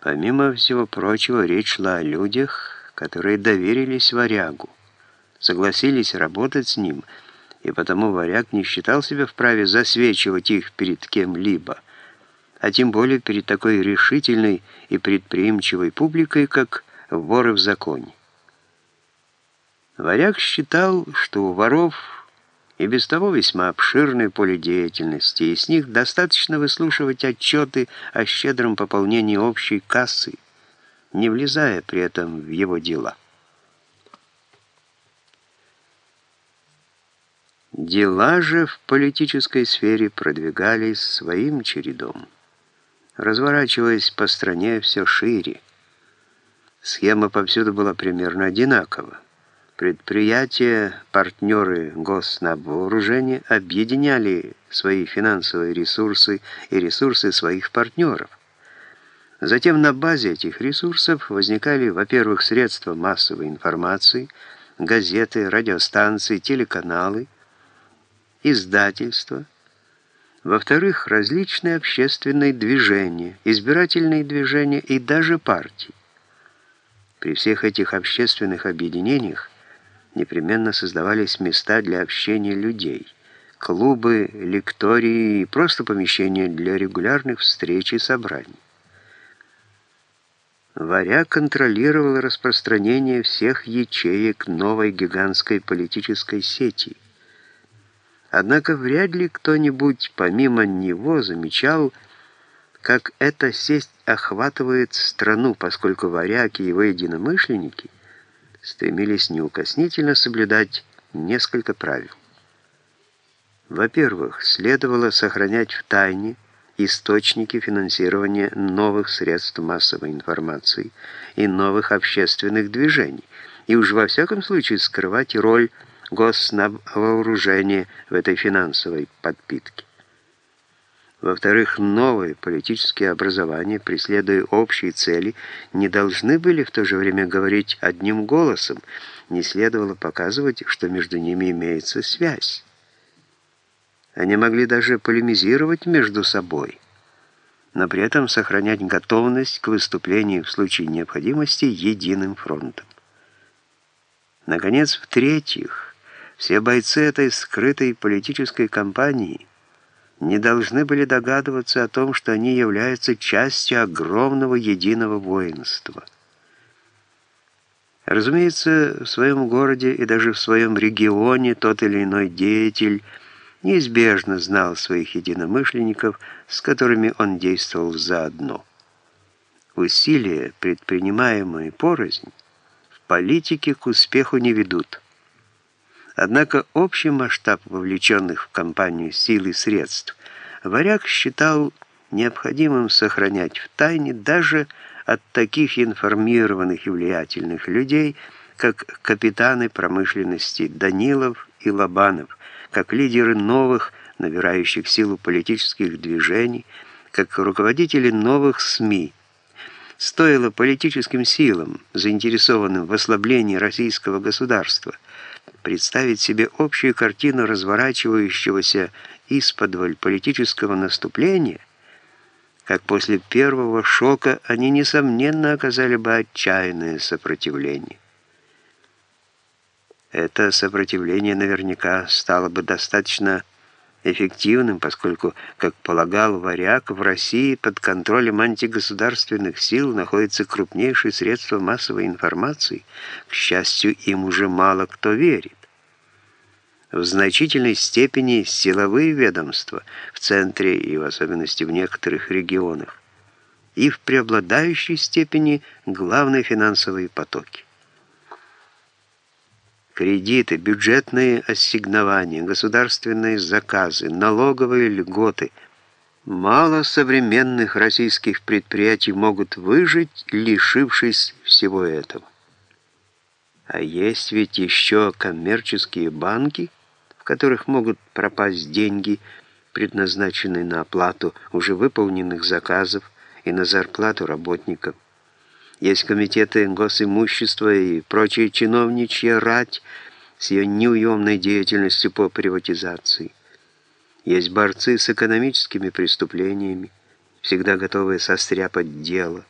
Помимо всего прочего, речь шла о людях, которые доверились варягу, согласились работать с ним, и потому варяг не считал себя вправе засвечивать их перед кем-либо, а тем более перед такой решительной и предприимчивой публикой, как воры в законе. Варяг считал, что у воров и без того весьма обширное поле деятельности, и с них достаточно выслушивать отчеты о щедром пополнении общей кассы, не влезая при этом в его дела. Дела же в политической сфере продвигались своим чередом, разворачиваясь по стране все шире. Схема повсюду была примерно одинакова. Предприятия, партнеры госнабвооружения объединяли свои финансовые ресурсы и ресурсы своих партнеров. Затем на базе этих ресурсов возникали, во-первых, средства массовой информации, газеты, радиостанции, телеканалы, издательства, во-вторых, различные общественные движения, избирательные движения и даже партии. При всех этих общественных объединениях непременно создавались места для общения людей, клубы, лектории и просто помещения для регулярных встреч и собраний. Варя контролировал распространение всех ячеек новой гигантской политической сети. Однако вряд ли кто-нибудь помимо него замечал, как эта сеть охватывает страну, поскольку варяки и его единомышленники – стремились неукоснительно соблюдать несколько правил. Во-первых, следовало сохранять в тайне источники финансирования новых средств массовой информации и новых общественных движений, и уж во всяком случае скрывать роль госнабвооружения в этой финансовой подпитке. Во-вторых, новые политические образования, преследуя общие цели, не должны были в то же время говорить одним голосом, не следовало показывать, что между ними имеется связь. Они могли даже полемизировать между собой, но при этом сохранять готовность к выступлению в случае необходимости единым фронтом. Наконец, в-третьих, все бойцы этой скрытой политической кампании – не должны были догадываться о том, что они являются частью огромного единого воинства. Разумеется, в своем городе и даже в своем регионе тот или иной деятель неизбежно знал своих единомышленников, с которыми он действовал заодно. Усилия, предпринимаемые порознь, в политике к успеху не ведут. Однако общий масштаб вовлеченных в кампанию сил и средств Варяг считал необходимым сохранять в тайне даже от таких информированных и влиятельных людей, как капитаны промышленности Данилов и Лобанов, как лидеры новых, набирающих силу политических движений, как руководители новых СМИ. Стоило политическим силам, заинтересованным в ослаблении российского государства, представить себе общую картину разворачивающегося исподволь политического наступления, как после первого шока они, несомненно, оказали бы отчаянное сопротивление. Это сопротивление наверняка стало бы достаточно эффективным, поскольку, как полагал Варяг, в России под контролем антигосударственных сил находится крупнейшее средство массовой информации. К счастью, им уже мало кто верит. В значительной степени силовые ведомства в центре и в особенности в некоторых регионах, и в преобладающей степени главные финансовые потоки кредиты, бюджетные ассигнования, государственные заказы, налоговые льготы. Мало современных российских предприятий могут выжить, лишившись всего этого. А есть ведь еще коммерческие банки, в которых могут пропасть деньги, предназначенные на оплату уже выполненных заказов и на зарплату работников. Есть комитеты госимущества и прочие чиновничья рать с ее неуемной деятельностью по приватизации. Есть борцы с экономическими преступлениями, всегда готовые состряпать дело.